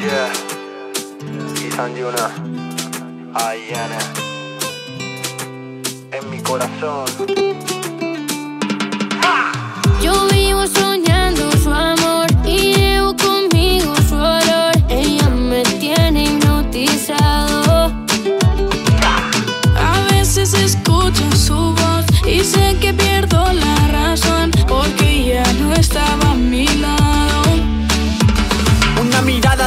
Yeah. Isan Yuna. Ayana. En mi corazón. Yo vivo soñando su amor y llevo conmigo su olor. Ella me tiene hipnotizado. A veces escucho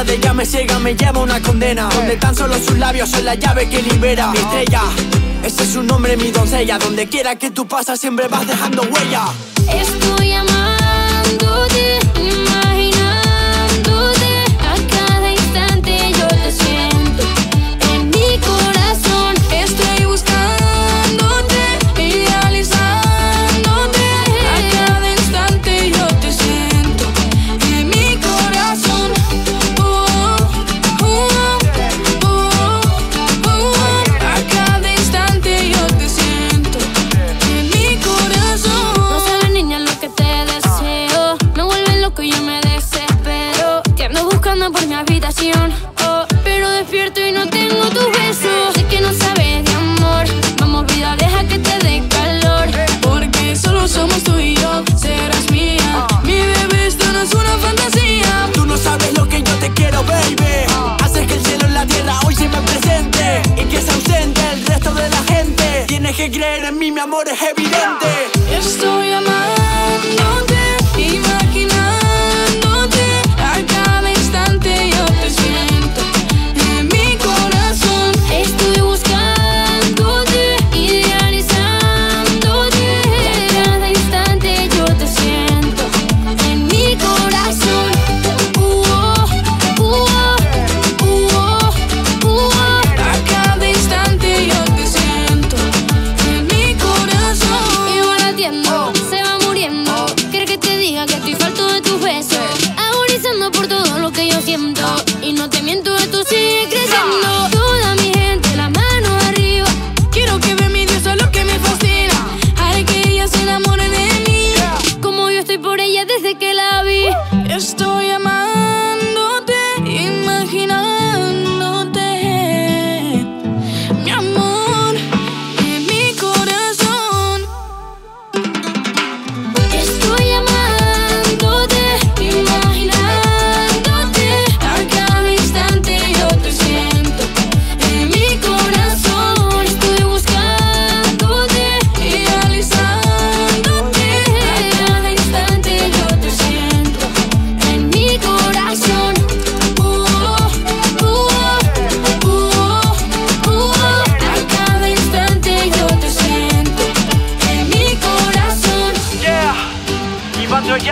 de ella me ciega, me lleva una condena. Donde tan solo sus labios son la llave que libera. Mi estrella, ese es su nombre, mi doncella. Donde quiera que tú pasas siempre vas dejando huella. Estoy amándote, habitación. Oh, pero despierto y no tengo tu beso. Sé que no sabes de amor. Vamos, vida, deja que te dé calor. Porque solo somos tú y yo, serás mía. Mi bebé, esto no es una fantasía. Tú no sabes lo que yo te quiero, baby Haces que el cielo y la tierra hoy se me presente Y que se ausente el resto de la gente Tienes que creer en mí, mi amor es evidente Estoy amándote, Y no te miento, esto sigue creciendo. Toda mi gente, la mano arriba. Quiero que vea mi Dios a lo que me fascina. Haré que ella se enamore de mí. Como yo estoy por ella desde que la vi. Estoy amándote,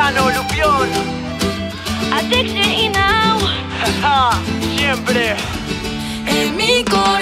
Troyano, Lupión Addiction y now. Siempre En mi corazón.